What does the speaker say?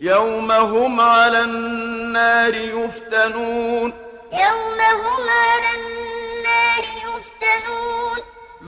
يوم هم على النار يفتنون. يوم هم